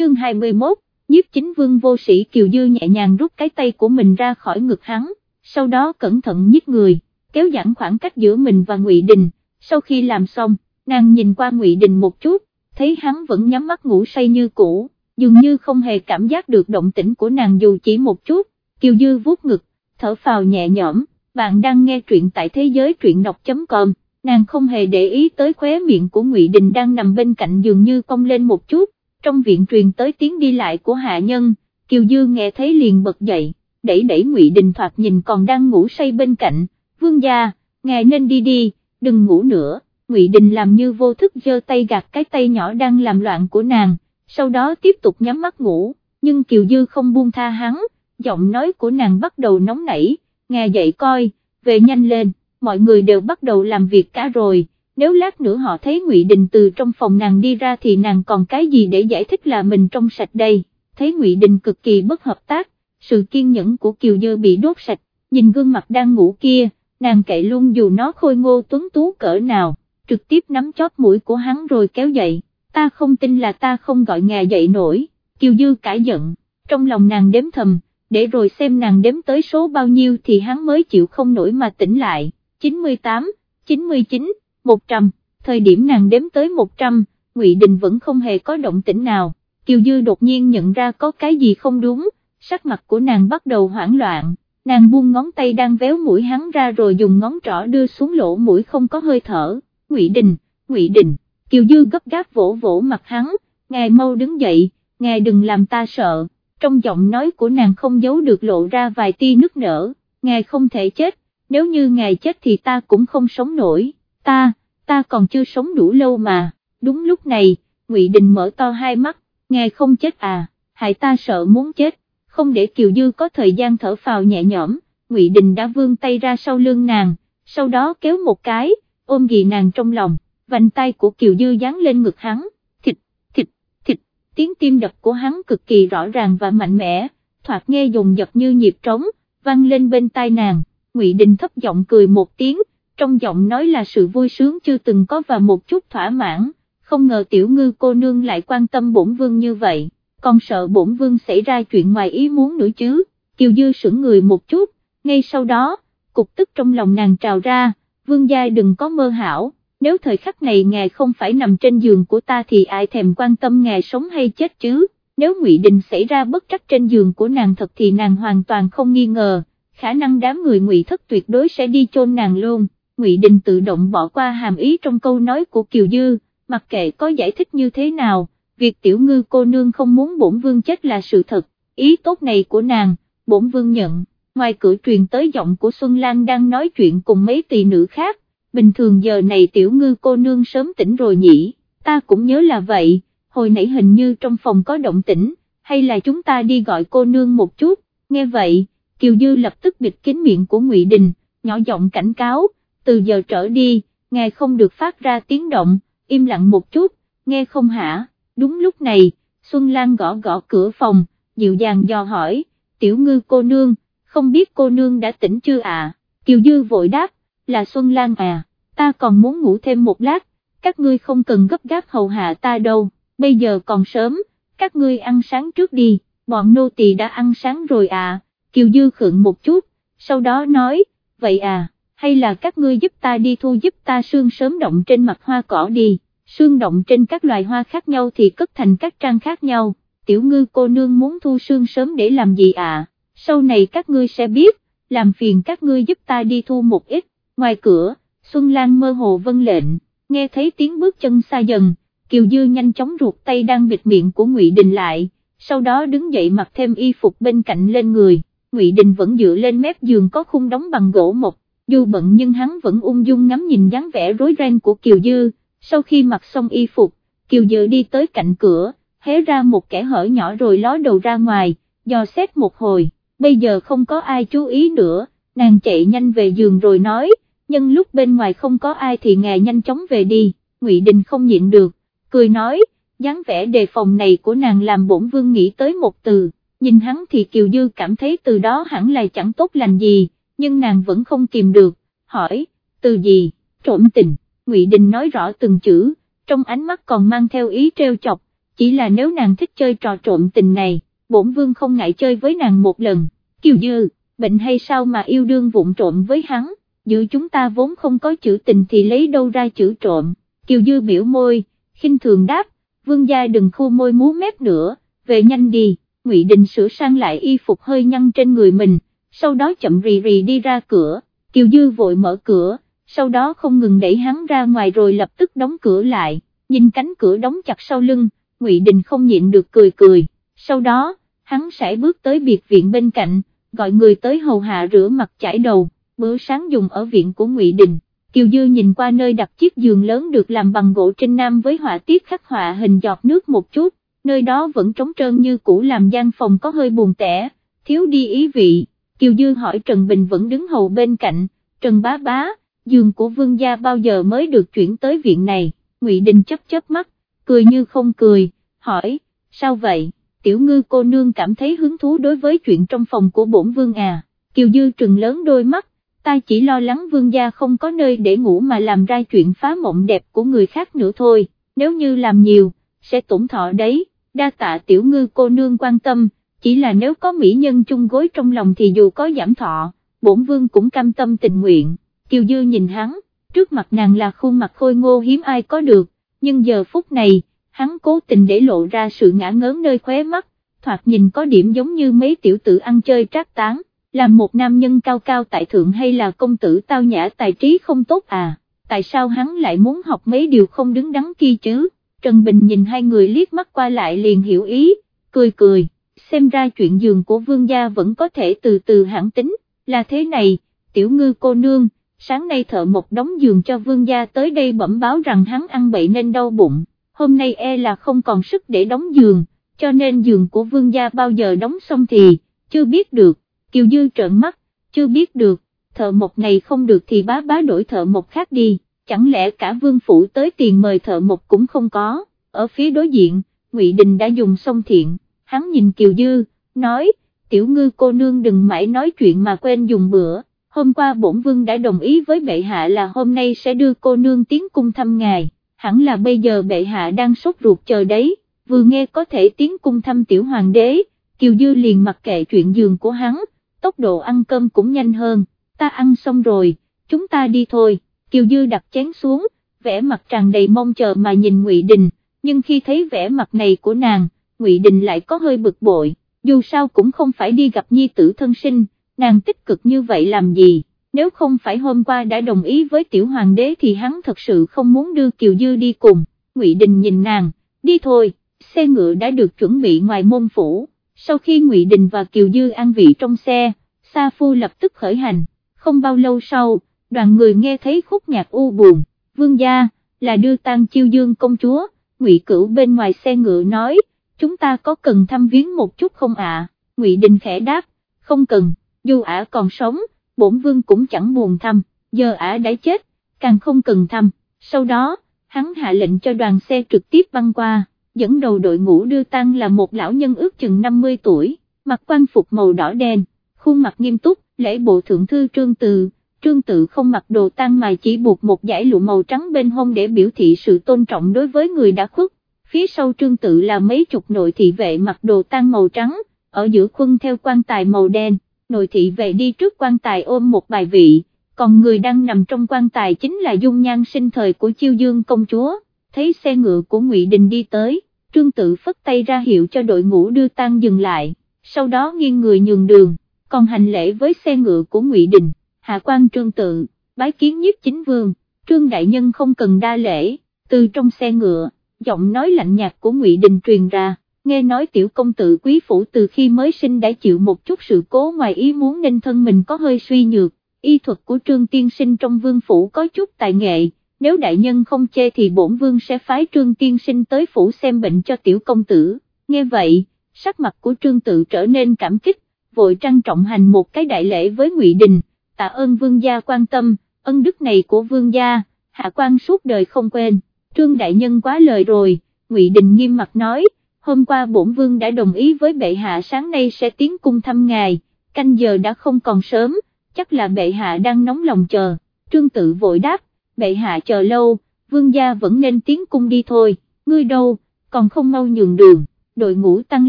chương 21, nhiếp chính vương vô sĩ Kiều Dư nhẹ nhàng rút cái tay của mình ra khỏi ngực hắn, sau đó cẩn thận nhích người, kéo giãn khoảng cách giữa mình và Ngụy Đình, sau khi làm xong, nàng nhìn qua Ngụy Đình một chút, thấy hắn vẫn nhắm mắt ngủ say như cũ, dường như không hề cảm giác được động tĩnh của nàng dù chỉ một chút, Kiều Dư vuốt ngực, thở phào nhẹ nhõm, bạn đang nghe truyện tại thế giới truyện đọc.com, nàng không hề để ý tới khóe miệng của Ngụy Đình đang nằm bên cạnh dường như cong lên một chút, trong viện truyền tới tiếng đi lại của hạ nhân, Kiều Dư nghe thấy liền bật dậy, đẩy đẩy Ngụy Đình thoạt nhìn còn đang ngủ say bên cạnh, vương gia, ngài nên đi đi, đừng ngủ nữa, Ngụy Đình làm như vô thức giơ tay gạt cái tay nhỏ đang làm loạn của nàng, sau đó tiếp tục nhắm mắt ngủ, nhưng Kiều Dư không buông tha hắn, giọng nói của nàng bắt đầu nóng nảy, nghe dậy coi, về nhanh lên, mọi người đều bắt đầu làm việc cả rồi, nếu lát nữa họ thấy Ngụy Đình từ trong phòng nàng đi ra thì nàng còn cái gì để giải thích là mình trong sạch đây, thấy Ngụy Đình cực kỳ bất hợp tác, sự kiên nhẫn của Kiều Dư bị đốt sạch, nhìn gương mặt đang ngủ kia, nàng kệ luôn dù nó khôi ngô tuấn tú cỡ nào, trực tiếp nắm chóp mũi của hắn rồi kéo dậy, ta không tin là ta không gọi ngà dậy nổi, Kiều Dư cãi giận, trong lòng nàng đếm thầm, để rồi xem nàng đếm tới số bao nhiêu thì hắn mới chịu không nổi mà tỉnh lại, 98, 99, 100, thời điểm nàng đếm tới 100, Ngụy Đình vẫn không hề có động tĩnh nào, Kiều Dư đột nhiên nhận ra có cái gì không đúng, sắc mặt của nàng bắt đầu hoảng loạn, nàng buông ngón tay đang véo mũi hắn ra rồi dùng ngón trỏ đưa xuống lỗ mũi không có hơi thở, Ngụy Đình, Ngụy Đình, Kiều Dư gấp gáp vỗ vỗ mặt hắn, ngài mau đứng dậy, ngài đừng làm ta sợ, trong giọng nói của nàng không giấu được lộ ra vài tia nức nở, ngài không thể chết, nếu như ngài chết thì ta cũng không sống nổi, ta, ta còn chưa sống đủ lâu mà, đúng lúc này, Ngụy Đình mở to hai mắt, ngài không chết à, hại ta sợ muốn chết, không để Kiều Dư có thời gian thở phào nhẹ nhõm, Ngụy Đình đã vươn tay ra sau lưng nàng, sau đó kéo một cái, ôm ghì nàng trong lòng, vành tay của Kiều Dư dán lên ngực hắn, thịt, thịt, thịt, tiếng tim đập của hắn cực kỳ rõ ràng và mạnh mẽ, thoạt nghe dồn dập như nhịp trống, vang lên bên tai nàng, Ngụy Đình thấp giọng cười một tiếng, trong giọng nói là sự vui sướng chưa từng có và một chút thỏa mãn, không ngờ tiểu ngư cô nương lại quan tâm bổn vương như vậy, còn sợ bổn vương xảy ra chuyện ngoài ý muốn nữa chứ, Kiều Dư sững người một chút, ngay sau đó, cục tức trong lòng nàng trào ra, vương gia đừng có mơ hảo, nếu thời khắc này ngài không phải nằm trên giường của ta thì ai thèm quan tâm ngài sống hay chết chứ, nếu Ngụy Đình xảy ra bất trắc trên giường của nàng thật thì nàng hoàn toàn không nghi ngờ, khả năng đám người Ngụy thất tuyệt đối sẽ đi chôn nàng luôn. Ngụy Đình tự động bỏ qua hàm ý trong câu nói của Kiều Dư, mặc kệ có giải thích như thế nào, việc tiểu ngư cô nương không muốn bổn vương chết là sự thật, ý tốt này của nàng, bổn vương nhận, ngoài cửa truyền tới giọng của Xuân Lan đang nói chuyện cùng mấy tỳ nữ khác, bình thường giờ này tiểu ngư cô nương sớm tỉnh rồi nhỉ, ta cũng nhớ là vậy, hồi nãy hình như trong phòng có động tĩnh, hay là chúng ta đi gọi cô nương một chút, nghe vậy, Kiều Dư lập tức bịt kín miệng của Ngụy Đình, nhỏ giọng cảnh cáo, từ giờ trở đi, ngài không được phát ra tiếng động, im lặng một chút, nghe không hả, đúng lúc này, Xuân Lan gõ gõ cửa phòng, dịu dàng dò hỏi, tiểu ngư cô nương, không biết cô nương đã tỉnh chưa à, Kiều Dư vội đáp, là Xuân Lan à, ta còn muốn ngủ thêm một lát, các ngươi không cần gấp gáp hầu hạ ta đâu, bây giờ còn sớm, các ngươi ăn sáng trước đi, bọn nô tỳ đã ăn sáng rồi à, Kiều Dư khựng một chút, sau đó nói, vậy à hay là các ngươi giúp ta đi thu giúp ta xương sớm động trên mặt hoa cỏ đi, Sương động trên các loài hoa khác nhau thì cất thành các trang khác nhau, tiểu ngư cô nương muốn thu xương sớm để làm gì à, sau này các ngươi sẽ biết, làm phiền các ngươi giúp ta đi thu một ít, ngoài cửa, Xuân Lan mơ hồ vân lệnh, nghe thấy tiếng bước chân xa dần, Kiều Dư nhanh chóng ruột tay đang bịt miệng của Ngụy Đình lại, sau đó đứng dậy mặc thêm y phục bên cạnh lên người, Ngụy Đình vẫn dựa lên mép giường có khung đóng bằng gỗ mộc, dù bận nhưng hắn vẫn ung dung ngắm nhìn dáng vẻ rối ren của Kiều Dư, sau khi mặc xong y phục, Kiều Dư đi tới cạnh cửa, hé ra một kẻ hở nhỏ rồi ló đầu ra ngoài, dò xét một hồi, bây giờ không có ai chú ý nữa, nàng chạy nhanh về giường rồi nói, nhưng lúc bên ngoài không có ai thì ngài nhanh chóng về đi, Ngụy Đình không nhịn được, cười nói, dáng vẻ đề phòng này của nàng làm bổn vương nghĩ tới một từ, nhìn hắn thì Kiều Dư cảm thấy từ đó hẳn là chẳng tốt lành gì nhưng nàng vẫn không kìm được, hỏi, từ gì, trộm tình, Ngụy Đình nói rõ từng chữ, trong ánh mắt còn mang theo ý treo chọc, chỉ là nếu nàng thích chơi trò trộm tình này, bổn vương không ngại chơi với nàng một lần, kiều dư, bệnh hay sao mà yêu đương vụng trộm với hắn, giữa chúng ta vốn không có chữ tình thì lấy đâu ra chữ trộm, kiều dư biểu môi, khinh thường đáp, vương gia đừng khô môi múa mép nữa, về nhanh đi, Ngụy Đình sửa sang lại y phục hơi nhăn trên người mình, sau đó chậm rì rì đi ra cửa, Kiều Dư vội mở cửa, sau đó không ngừng đẩy hắn ra ngoài rồi lập tức đóng cửa lại, nhìn cánh cửa đóng chặt sau lưng, Ngụy Đình không nhịn được cười cười, sau đó, hắn sẽ bước tới biệt viện bên cạnh, gọi người tới hầu hạ rửa mặt chải đầu, bữa sáng dùng ở viện của Ngụy Đình. Kiều Dư nhìn qua nơi đặt chiếc giường lớn được làm bằng gỗ trên nam với họa tiết khắc họa hình giọt nước một chút, nơi đó vẫn trống trơn như cũ làm gian phòng có hơi buồn tẻ, thiếu đi ý vị, Kiều Dư hỏi Trần Bình vẫn đứng hầu bên cạnh, Trần bá bá, giường của vương gia bao giờ mới được chuyển tới viện này, Ngụy Đình chấp chớp mắt, cười như không cười, hỏi, sao vậy, tiểu ngư cô nương cảm thấy hứng thú đối với chuyện trong phòng của bổn vương à, Kiều Dư trừng lớn đôi mắt, ta chỉ lo lắng vương gia không có nơi để ngủ mà làm ra chuyện phá mộng đẹp của người khác nữa thôi, nếu như làm nhiều, sẽ tổn thọ đấy, đa tạ tiểu ngư cô nương quan tâm, chỉ là nếu có mỹ nhân chung gối trong lòng thì dù có giảm thọ, bổn vương cũng cam tâm tình nguyện, Kiều Dư nhìn hắn, trước mặt nàng là khuôn mặt khôi ngô hiếm ai có được, nhưng giờ phút này, hắn cố tình để lộ ra sự ngã ngớn nơi khóe mắt, thoạt nhìn có điểm giống như mấy tiểu tử ăn chơi trác tán, làm một nam nhân cao cao tại thượng hay là công tử tao nhã tài trí không tốt à, tại sao hắn lại muốn học mấy điều không đứng đắn kia chứ? Trần Bình nhìn hai người liếc mắt qua lại liền hiểu ý, cười cười, xem ra chuyện giường của vương gia vẫn có thể từ từ hãng tính, là thế này, tiểu ngư cô nương, sáng nay thợ một đóng giường cho vương gia tới đây bẩm báo rằng hắn ăn bậy nên đau bụng, hôm nay e là không còn sức để đóng giường, cho nên giường của vương gia bao giờ đóng xong thì, chưa biết được, Kiều Dư trợn mắt, chưa biết được, thợ một này không được thì bá bá đổi thợ một khác đi chẳng lẽ cả vương phủ tới tiền mời thợ một cũng không có, ở phía đối diện, Ngụy Đình đã dùng xong thiện, hắn nhìn Kiều Dư, nói, tiểu ngư cô nương đừng mãi nói chuyện mà quên dùng bữa, hôm qua bổn vương đã đồng ý với bệ hạ là hôm nay sẽ đưa cô nương tiến cung thăm ngài, hẳn là bây giờ bệ hạ đang sốt ruột chờ đấy, vừa nghe có thể tiến cung thăm tiểu hoàng đế, Kiều Dư liền mặc kệ chuyện giường của hắn, tốc độ ăn cơm cũng nhanh hơn, ta ăn xong rồi, chúng ta đi thôi. Kiều Dư đặt chén xuống, vẻ mặt tràn đầy mong chờ mà nhìn Ngụy Đình, nhưng khi thấy vẻ mặt này của nàng, Ngụy Đình lại có hơi bực bội, dù sao cũng không phải đi gặp nhi tử thân sinh, nàng tích cực như vậy làm gì, nếu không phải hôm qua đã đồng ý với tiểu hoàng đế thì hắn thật sự không muốn đưa Kiều Dư đi cùng, Ngụy Đình nhìn nàng, đi thôi, xe ngựa đã được chuẩn bị ngoài môn phủ, sau khi Ngụy Đình và Kiều Dư an vị trong xe, Sa Phu lập tức khởi hành, không bao lâu sau, đoàn người nghe thấy khúc nhạc u buồn, vương gia, là đưa tang chiêu dương công chúa, ngụy cửu bên ngoài xe ngựa nói, chúng ta có cần thăm viếng một chút không ạ, ngụy đình khẽ đáp, không cần, dù ả còn sống, bổn vương cũng chẳng buồn thăm, giờ ả đã chết, càng không cần thăm, sau đó, hắn hạ lệnh cho đoàn xe trực tiếp băng qua, dẫn đầu đội ngũ đưa tang là một lão nhân ước chừng 50 tuổi, mặc quan phục màu đỏ đen, khuôn mặt nghiêm túc, lễ bộ thượng thư trương từ. Trương tự không mặc đồ tang mà chỉ buộc một dải lụa màu trắng bên hông để biểu thị sự tôn trọng đối với người đã khuất, phía sau trương tự là mấy chục nội thị vệ mặc đồ tang màu trắng, ở giữa khuân theo quan tài màu đen, nội thị vệ đi trước quan tài ôm một bài vị, còn người đang nằm trong quan tài chính là dung nhan sinh thời của chiêu dương công chúa, thấy xe ngựa của ngụy Đình đi tới, trương tự phất tay ra hiệu cho đội ngũ đưa tang dừng lại, sau đó nghiêng người nhường đường, còn hành lễ với xe ngựa của ngụy Đình. Hạ quan trương tự, bái kiến nhiếp chính vương, trương đại nhân không cần đa lễ, từ trong xe ngựa, giọng nói lạnh nhạt của ngụy Đình truyền ra, nghe nói tiểu công tử quý phủ từ khi mới sinh đã chịu một chút sự cố ngoài ý muốn nên thân mình có hơi suy nhược, y thuật của trương tiên sinh trong vương phủ có chút tài nghệ, nếu đại nhân không chê thì bổn vương sẽ phái trương tiên sinh tới phủ xem bệnh cho tiểu công tử, nghe vậy, sắc mặt của trương tự trở nên cảm kích, vội trang trọng hành một cái đại lễ với ngụy Đình tạ ơn vương gia quan tâm, ân đức này của vương gia, hạ quan suốt đời không quên, trương đại nhân quá lời rồi, ngụy Đình nghiêm mặt nói, hôm qua bổn vương đã đồng ý với bệ hạ sáng nay sẽ tiến cung thăm ngài, canh giờ đã không còn sớm, chắc là bệ hạ đang nóng lòng chờ, trương tự vội đáp, bệ hạ chờ lâu, vương gia vẫn nên tiến cung đi thôi, ngươi đâu, còn không mau nhường đường, đội ngũ tăng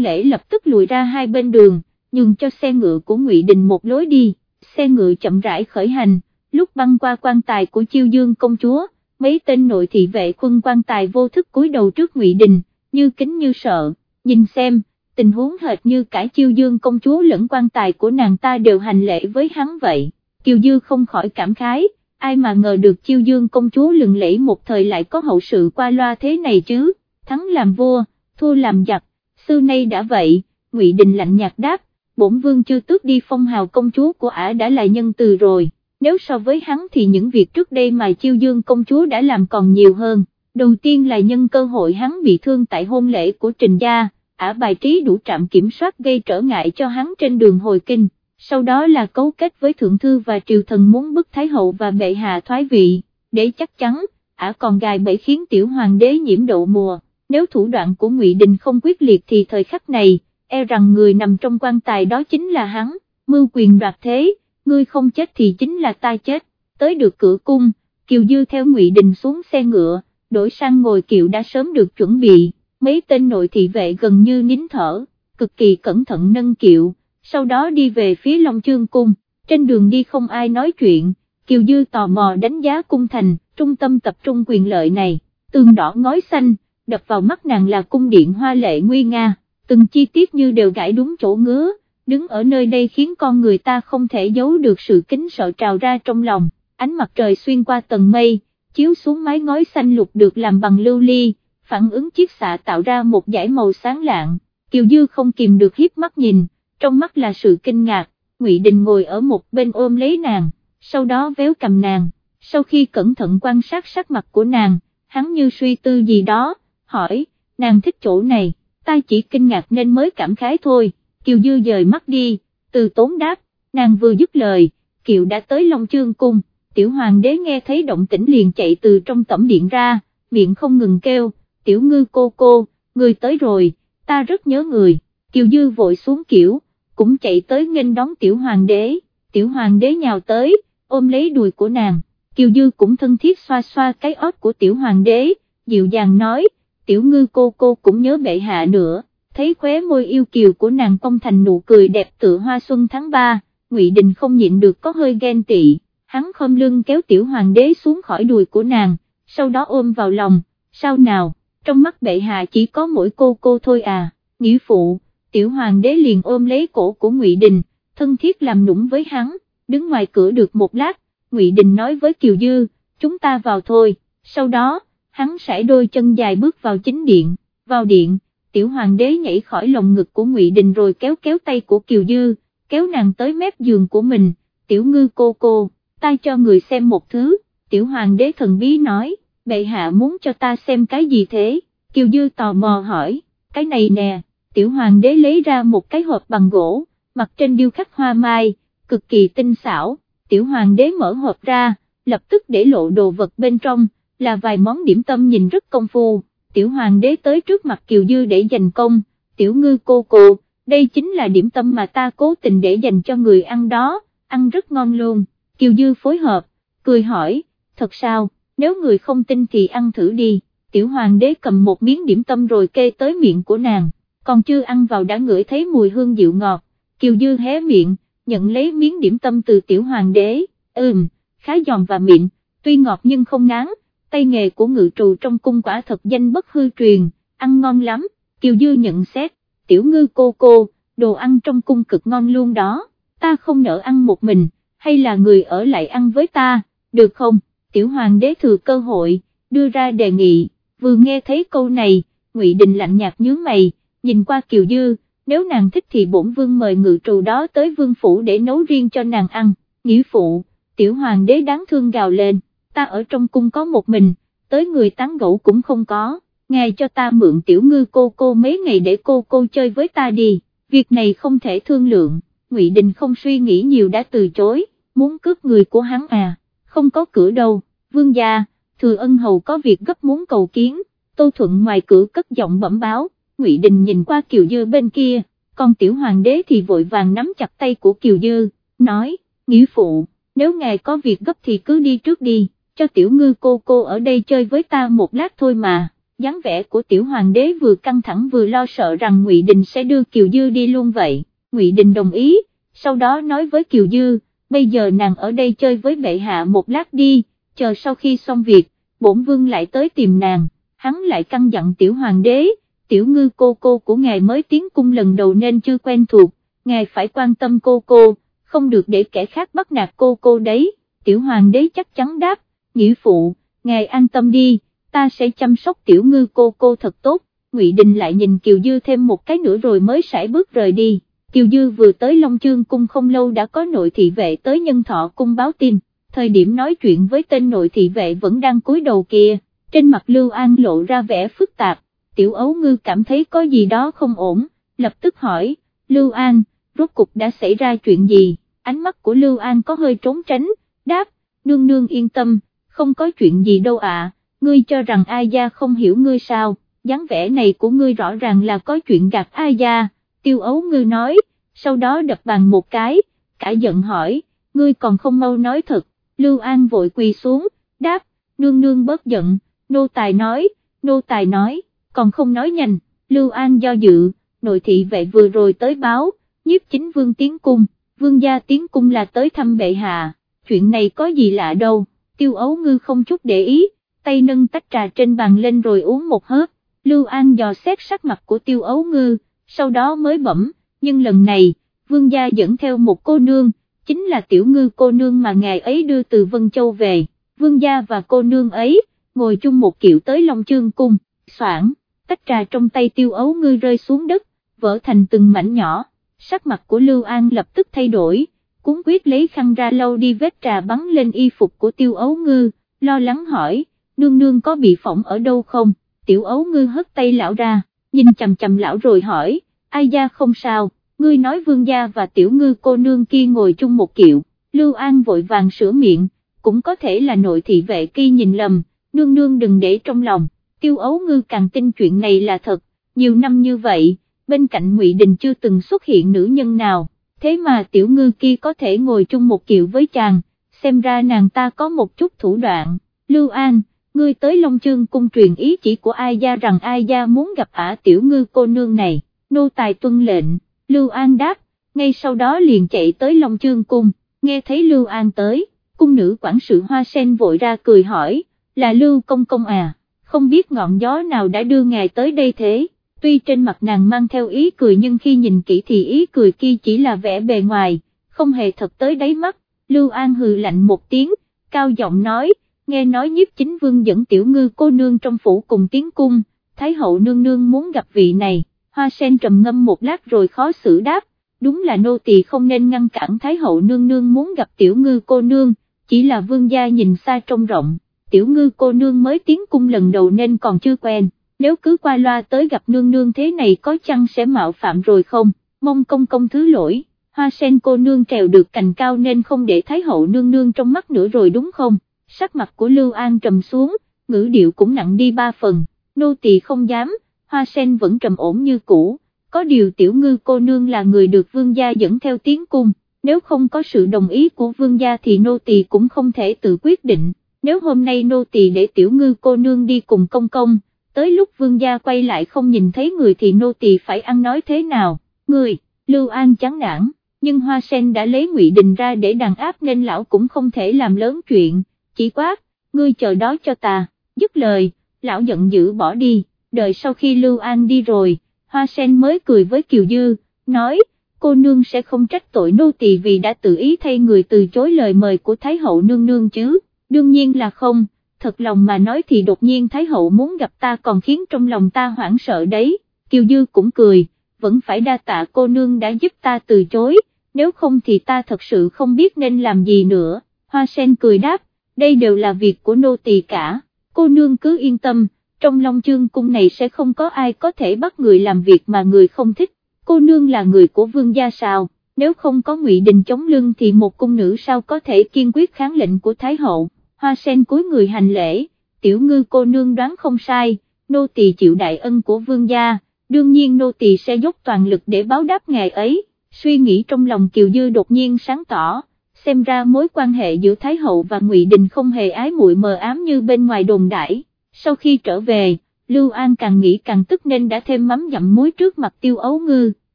lễ lập tức lùi ra hai bên đường, nhường cho xe ngựa của Ngụy Đình một lối đi, xe ngựa chậm rãi khởi hành, lúc băng qua quan tài của chiêu dương công chúa, mấy tên nội thị vệ quân quan tài vô thức cúi đầu trước Ngụy Đình, như kính như sợ, nhìn xem, tình huống hệt như cả chiêu dương công chúa lẫn quan tài của nàng ta đều hành lễ với hắn vậy, Kiều Dư không khỏi cảm khái, ai mà ngờ được chiêu dương công chúa lừng lẫy một thời lại có hậu sự qua loa thế này chứ, thắng làm vua, thua làm giặc, xưa nay đã vậy, Ngụy Đình lạnh nhạt đáp, bổn vương chưa tước đi phong hào công chúa của ả đã là nhân từ rồi, nếu so với hắn thì những việc trước đây mà chiêu dương công chúa đã làm còn nhiều hơn, đầu tiên là nhân cơ hội hắn bị thương tại hôn lễ của Trình Gia, ả bài trí đủ trạm kiểm soát gây trở ngại cho hắn trên đường hồi kinh, sau đó là cấu kết với thượng thư và triều thần muốn bức Thái hậu và bệ hạ thoái vị, để chắc chắn, ả còn gài bẫy khiến tiểu hoàng đế nhiễm độ mùa, nếu thủ đoạn của ngụy Đình không quyết liệt thì thời khắc này, e rằng người nằm trong quan tài đó chính là hắn, mưu quyền đoạt thế, ngươi không chết thì chính là ta chết, tới được cửa cung, Kiều Dư theo Ngụy Đình xuống xe ngựa, đổi sang ngồi kiệu đã sớm được chuẩn bị, mấy tên nội thị vệ gần như nín thở, cực kỳ cẩn thận nâng kiệu, sau đó đi về phía Long Chương Cung, trên đường đi không ai nói chuyện, Kiều Dư tò mò đánh giá cung thành, trung tâm tập trung quyền lợi này, tường đỏ ngói xanh, đập vào mắt nàng là cung điện hoa lệ nguy nga, từng chi tiết như đều gãi đúng chỗ ngứa, đứng ở nơi đây khiến con người ta không thể giấu được sự kính sợ trào ra trong lòng, ánh mặt trời xuyên qua tầng mây, chiếu xuống mái ngói xanh lục được làm bằng lưu ly, phản ứng chiếc xạ tạo ra một dải màu sáng lạng, Kiều Dư không kìm được hiếp mắt nhìn, trong mắt là sự kinh ngạc, Ngụy Đình ngồi ở một bên ôm lấy nàng, sau đó véo cầm nàng, sau khi cẩn thận quan sát sắc mặt của nàng, hắn như suy tư gì đó, hỏi, nàng thích chỗ này, ta chỉ kinh ngạc nên mới cảm khái thôi, Kiều Dư dời mắt đi, từ tốn đáp, nàng vừa dứt lời, Kiều đã tới Long Chương Cung, tiểu hoàng đế nghe thấy động tĩnh liền chạy từ trong tẩm điện ra, miệng không ngừng kêu, tiểu ngư cô cô, người tới rồi, ta rất nhớ người, Kiều Dư vội xuống kiểu, cũng chạy tới nghênh đón tiểu hoàng đế, tiểu hoàng đế nhào tới, ôm lấy đùi của nàng, Kiều Dư cũng thân thiết xoa xoa cái ót của tiểu hoàng đế, dịu dàng nói, tiểu ngư cô cô cũng nhớ bệ hạ nữa, thấy khóe môi yêu kiều của nàng cong thành nụ cười đẹp tựa hoa xuân tháng 3, Ngụy Đình không nhịn được có hơi ghen tị, hắn khom lưng kéo tiểu hoàng đế xuống khỏi đùi của nàng, sau đó ôm vào lòng, sao nào, trong mắt bệ hạ chỉ có mỗi cô cô thôi à, nghĩa phụ, tiểu hoàng đế liền ôm lấy cổ của Ngụy Đình, thân thiết làm nũng với hắn, đứng ngoài cửa được một lát, Ngụy Đình nói với Kiều Dư, chúng ta vào thôi, sau đó, hắn sải đôi chân dài bước vào chính điện, vào điện, tiểu hoàng đế nhảy khỏi lồng ngực của Ngụy Đình rồi kéo kéo tay của Kiều Dư, kéo nàng tới mép giường của mình, tiểu ngư cô cô, ta cho người xem một thứ, tiểu hoàng đế thần bí nói, bệ hạ muốn cho ta xem cái gì thế, Kiều Dư tò mò hỏi, cái này nè, tiểu hoàng đế lấy ra một cái hộp bằng gỗ, mặt trên điêu khắc hoa mai, cực kỳ tinh xảo, tiểu hoàng đế mở hộp ra, lập tức để lộ đồ vật bên trong, là vài món điểm tâm nhìn rất công phu, tiểu hoàng đế tới trước mặt Kiều Dư để giành công, tiểu ngư cô cô, đây chính là điểm tâm mà ta cố tình để dành cho người ăn đó, ăn rất ngon luôn, Kiều Dư phối hợp, cười hỏi, thật sao, nếu người không tin thì ăn thử đi, tiểu hoàng đế cầm một miếng điểm tâm rồi kê tới miệng của nàng, còn chưa ăn vào đã ngửi thấy mùi hương dịu ngọt, Kiều Dư hé miệng, nhận lấy miếng điểm tâm từ tiểu hoàng đế, ừm, khá giòn và mịn, tuy ngọt nhưng không ngán, tay nghề của ngự trù trong cung quả thật danh bất hư truyền, ăn ngon lắm, Kiều Dư nhận xét, tiểu ngư cô cô, đồ ăn trong cung cực ngon luôn đó, ta không nỡ ăn một mình, hay là người ở lại ăn với ta, được không, tiểu hoàng đế thừa cơ hội, đưa ra đề nghị, vừa nghe thấy câu này, ngụy Đình lạnh nhạt nhướng mày, nhìn qua Kiều Dư, nếu nàng thích thì bổn vương mời ngự trù đó tới vương phủ để nấu riêng cho nàng ăn, nghĩa phụ, tiểu hoàng đế đáng thương gào lên ta ở trong cung có một mình, tới người tán gẫu cũng không có, ngài cho ta mượn tiểu ngư cô cô mấy ngày để cô cô chơi với ta đi, việc này không thể thương lượng, Ngụy Đình không suy nghĩ nhiều đã từ chối, muốn cướp người của hắn à, không có cửa đâu, vương gia, thừa ân hầu có việc gấp muốn cầu kiến, Tô Thuận ngoài cửa cất giọng bẩm báo, Ngụy Đình nhìn qua Kiều Dư bên kia, còn tiểu hoàng đế thì vội vàng nắm chặt tay của Kiều Dư, nói, nghĩa phụ, nếu ngài có việc gấp thì cứ đi trước đi cho tiểu ngư cô cô ở đây chơi với ta một lát thôi mà, dáng vẻ của tiểu hoàng đế vừa căng thẳng vừa lo sợ rằng Ngụy Đình sẽ đưa Kiều Dư đi luôn vậy, Ngụy Đình đồng ý, sau đó nói với Kiều Dư, bây giờ nàng ở đây chơi với bệ hạ một lát đi, chờ sau khi xong việc, bổn vương lại tới tìm nàng, hắn lại căng dặn tiểu hoàng đế, tiểu ngư cô cô của ngài mới tiến cung lần đầu nên chưa quen thuộc, ngài phải quan tâm cô cô, không được để kẻ khác bắt nạt cô cô đấy, tiểu hoàng đế chắc chắn đáp, nghĩa phụ, ngài an tâm đi, ta sẽ chăm sóc tiểu ngư cô cô thật tốt, Ngụy Đình lại nhìn Kiều Dư thêm một cái nữa rồi mới sải bước rời đi. Kiều Dư vừa tới Long Chương cung không lâu đã có nội thị vệ tới nhân thọ cung báo tin, thời điểm nói chuyện với tên nội thị vệ vẫn đang cúi đầu kia, trên mặt Lưu An lộ ra vẻ phức tạp, tiểu ấu ngư cảm thấy có gì đó không ổn, lập tức hỏi, Lưu An, rốt cục đã xảy ra chuyện gì, ánh mắt của Lưu An có hơi trốn tránh, đáp, nương nương yên tâm, không có chuyện gì đâu ạ, ngươi cho rằng ai gia không hiểu ngươi sao, dáng vẻ này của ngươi rõ ràng là có chuyện gạt ai gia. Tiêu ấu ngư nói, sau đó đập bàn một cái, cả giận hỏi, ngươi còn không mau nói thật, Lưu An vội quỳ xuống, đáp, nương nương bớt giận, nô tài nói, nô tài nói, còn không nói nhanh, Lưu An do dự, nội thị vệ vừa rồi tới báo, nhiếp chính vương tiến cung, vương gia tiến cung là tới thăm bệ hạ, chuyện này có gì lạ đâu, tiêu ấu ngư không chút để ý, tay nâng tách trà trên bàn lên rồi uống một hớp, Lưu An dò xét sắc mặt của tiêu ấu ngư, sau đó mới bẩm, nhưng lần này, vương gia dẫn theo một cô nương, chính là tiểu ngư cô nương mà ngài ấy đưa từ Vân Châu về, vương gia và cô nương ấy, ngồi chung một kiệu tới Long Chương Cung, soảng, tách trà trong tay tiêu ấu ngư rơi xuống đất, vỡ thành từng mảnh nhỏ, sắc mặt của Lưu An lập tức thay đổi, cúng quyết lấy khăn ra lâu đi vết trà bắn lên y phục của tiêu ấu ngư, lo lắng hỏi, nương nương có bị phỏng ở đâu không, tiểu ấu ngư hất tay lão ra, nhìn chầm chầm lão rồi hỏi, ai gia không sao, ngươi nói vương gia và tiểu ngư cô nương kia ngồi chung một kiệu, Lưu An vội vàng sửa miệng, cũng có thể là nội thị vệ kia nhìn lầm, nương nương đừng để trong lòng, tiêu ấu ngư càng tin chuyện này là thật, nhiều năm như vậy, bên cạnh Ngụy Đình chưa từng xuất hiện nữ nhân nào, thế mà tiểu ngư kia có thể ngồi chung một kiệu với chàng, xem ra nàng ta có một chút thủ đoạn, Lưu An, ngươi tới Long Chương cung truyền ý chỉ của ai gia rằng ai gia muốn gặp ả tiểu ngư cô nương này, nô tài tuân lệnh, Lưu An đáp, ngay sau đó liền chạy tới Long Chương cung, nghe thấy Lưu An tới, cung nữ quản sự hoa sen vội ra cười hỏi, là Lưu Công Công à, không biết ngọn gió nào đã đưa ngài tới đây thế, tuy trên mặt nàng mang theo ý cười nhưng khi nhìn kỹ thì ý cười kia chỉ là vẻ bề ngoài, không hề thật tới đáy mắt, Lưu An hừ lạnh một tiếng, cao giọng nói, nghe nói nhiếp chính vương dẫn tiểu ngư cô nương trong phủ cùng tiến cung, Thái hậu nương nương muốn gặp vị này, hoa sen trầm ngâm một lát rồi khó xử đáp, đúng là nô tỳ không nên ngăn cản Thái hậu nương nương muốn gặp tiểu ngư cô nương, chỉ là vương gia nhìn xa trông rộng, tiểu ngư cô nương mới tiến cung lần đầu nên còn chưa quen, nếu cứ qua loa tới gặp nương nương thế này có chăng sẽ mạo phạm rồi không, mong công công thứ lỗi, hoa sen cô nương trèo được cành cao nên không để Thái hậu nương nương trong mắt nữa rồi đúng không? sắc mặt của Lưu An trầm xuống, ngữ điệu cũng nặng đi ba phần, nô tỳ không dám, hoa sen vẫn trầm ổn như cũ, có điều tiểu ngư cô nương là người được vương gia dẫn theo tiếng cung, nếu không có sự đồng ý của vương gia thì nô tỳ cũng không thể tự quyết định, nếu hôm nay nô tỳ để tiểu ngư cô nương đi cùng công công, tới lúc vương gia quay lại không nhìn thấy người thì nô tỳ phải ăn nói thế nào, người, Lưu An chán nản, nhưng hoa sen đã lấy ngụy Đình ra để đàn áp nên lão cũng không thể làm lớn chuyện. Chỉ quát, ngươi chờ đó cho ta, dứt lời, lão giận dữ bỏ đi, đợi sau khi Lưu An đi rồi, Hoa Sen mới cười với Kiều Dư, nói, cô nương sẽ không trách tội nô tỳ vì đã tự ý thay người từ chối lời mời của Thái hậu nương nương chứ, đương nhiên là không, thật lòng mà nói thì đột nhiên Thái hậu muốn gặp ta còn khiến trong lòng ta hoảng sợ đấy, Kiều Dư cũng cười, vẫn phải đa tạ cô nương đã giúp ta từ chối, nếu không thì ta thật sự không biết nên làm gì nữa, Hoa Sen cười đáp, đây đều là việc của nô tỳ cả, cô nương cứ yên tâm, trong Long Chương cung này sẽ không có ai có thể bắt người làm việc mà người không thích, cô nương là người của vương gia sao, nếu không có ngụy đình chống lưng thì một cung nữ sao có thể kiên quyết kháng lệnh của Thái hậu, hoa sen cuối người hành lễ, tiểu ngư cô nương đoán không sai, nô tỳ chịu đại ân của vương gia, đương nhiên nô tỳ sẽ dốc toàn lực để báo đáp ngài ấy, suy nghĩ trong lòng Kiều Dư đột nhiên sáng tỏ xem ra mối quan hệ giữa Thái Hậu và Ngụy Đình không hề ái muội mờ ám như bên ngoài đồn đãi. Sau khi trở về, Lưu An càng nghĩ càng tức nên đã thêm mắm dặm muối trước mặt tiêu ấu ngư,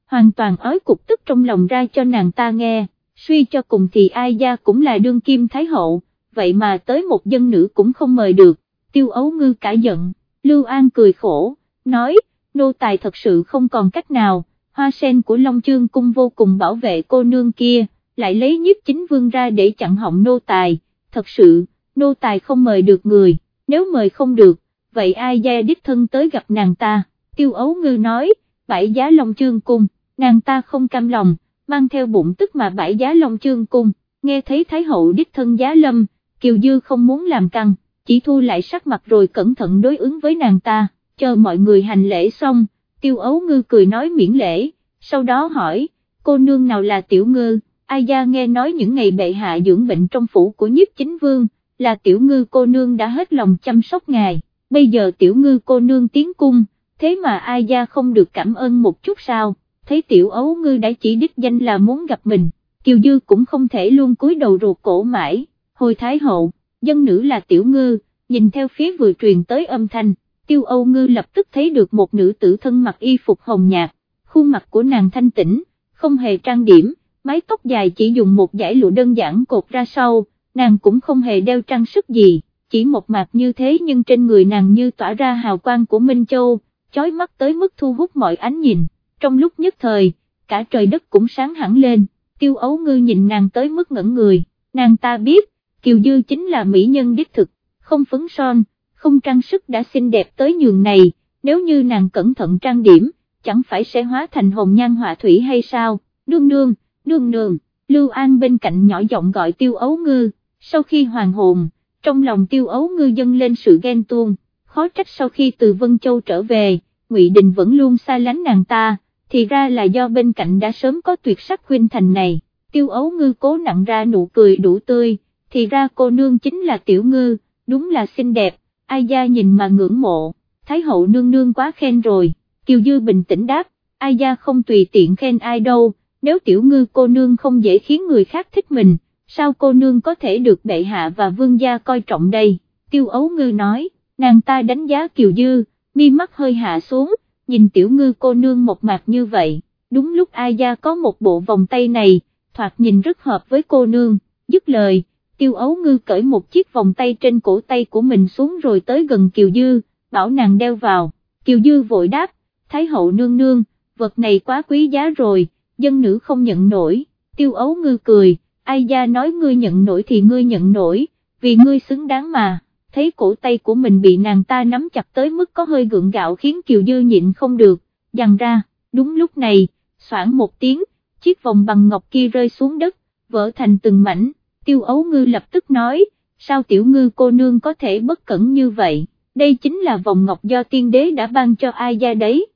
hoàn toàn ói cục tức trong lòng ra cho nàng ta nghe, suy cho cùng thì ai gia cũng là đương kim thái hậu, vậy mà tới một dân nữ cũng không mời được, tiêu ấu ngư cả giận, Lưu An cười khổ, nói, nô tài thật sự không còn cách nào, hoa sen của Long Chương cung vô cùng bảo vệ cô nương kia, lại lấy nhiếp chính vương ra để chặn họng nô tài, thật sự, nô tài không mời được người, nếu mời không được, vậy ai gia đích thân tới gặp nàng ta, tiêu ấu ngư nói, bãi giá Long Chương cung, nàng ta không cam lòng, mang theo bụng tức mà bãi giá Long Chương cung, nghe thấy Thái hậu đích thân giá lâm, Kiều Dư không muốn làm căng, chỉ thu lại sắc mặt rồi cẩn thận đối ứng với nàng ta, chờ mọi người hành lễ xong, tiêu ấu ngư cười nói miễn lễ, sau đó hỏi, cô nương nào là tiểu ngư, ai gia nghe nói những ngày bệ hạ dưỡng bệnh trong phủ của nhiếp chính vương, là tiểu ngư cô nương đã hết lòng chăm sóc ngài, bây giờ tiểu ngư cô nương tiến cung, thế mà ai gia không được cảm ơn một chút sao, thấy tiểu ấu ngư đã chỉ đích danh là muốn gặp mình, kiều dư cũng không thể luôn cúi đầu ruột cổ mãi, hồi thái hậu, dân nữ là tiểu ngư, nhìn theo phía vừa truyền tới âm thanh, tiêu âu ngư lập tức thấy được một nữ tử thân mặc y phục hồng nhạt, khuôn mặt của nàng thanh tĩnh, không hề trang điểm, mái tóc dài chỉ dùng một dải lụa đơn giản cột ra sau, nàng cũng không hề đeo trang sức gì, chỉ một mạc như thế nhưng trên người nàng như tỏa ra hào quang của Minh Châu, chói mắt tới mức thu hút mọi ánh nhìn, trong lúc nhất thời, cả trời đất cũng sáng hẳn lên, tiêu ấu ngư nhìn nàng tới mức ngẩn người, nàng ta biết, Kiều Dư chính là mỹ nhân đích thực, không phấn son, không trang sức đã xinh đẹp tới nhường này, nếu như nàng cẩn thận trang điểm, chẳng phải sẽ hóa thành hồng nhan họa thủy hay sao, nương nương, nương nương, Lưu An bên cạnh nhỏ giọng gọi tiêu ấu ngư, sau khi hoàng hồn, trong lòng tiêu ấu ngư dâng lên sự ghen tuông, khó trách sau khi từ Vân Châu trở về, Ngụy Đình vẫn luôn xa lánh nàng ta, thì ra là do bên cạnh đã sớm có tuyệt sắc huynh thành này, tiêu ấu ngư cố nặng ra nụ cười đủ tươi, thì ra cô nương chính là tiểu ngư, đúng là xinh đẹp, ai gia nhìn mà ngưỡng mộ, Thái hậu nương nương quá khen rồi, Kiều Dư bình tĩnh đáp, ai gia không tùy tiện khen ai đâu, nếu tiểu ngư cô nương không dễ khiến người khác thích mình, sao cô nương có thể được bệ hạ và vương gia coi trọng đây, tiêu ấu ngư nói, nàng ta đánh giá Kiều Dư, mi mắt hơi hạ xuống, nhìn tiểu ngư cô nương một mặt như vậy, đúng lúc ai gia có một bộ vòng tay này, thoạt nhìn rất hợp với cô nương, dứt lời tiêu ấu ngư cởi một chiếc vòng tay trên cổ tay của mình xuống rồi tới gần Kiều Dư, bảo nàng đeo vào, Kiều Dư vội đáp, Thái hậu nương nương, vật này quá quý giá rồi, dân nữ không nhận nổi, tiêu ấu ngư cười, ai gia nói ngươi nhận nổi thì ngươi nhận nổi, vì ngươi xứng đáng mà, thấy cổ tay của mình bị nàng ta nắm chặt tới mức có hơi gượng gạo khiến Kiều Dư nhịn không được, dằn ra, đúng lúc này, soảng một tiếng, chiếc vòng bằng ngọc kia rơi xuống đất, vỡ thành từng mảnh tiêu ấu ngư lập tức nói, sao tiểu ngư cô nương có thể bất cẩn như vậy, đây chính là vòng ngọc do tiên đế đã ban cho ai ra đấy.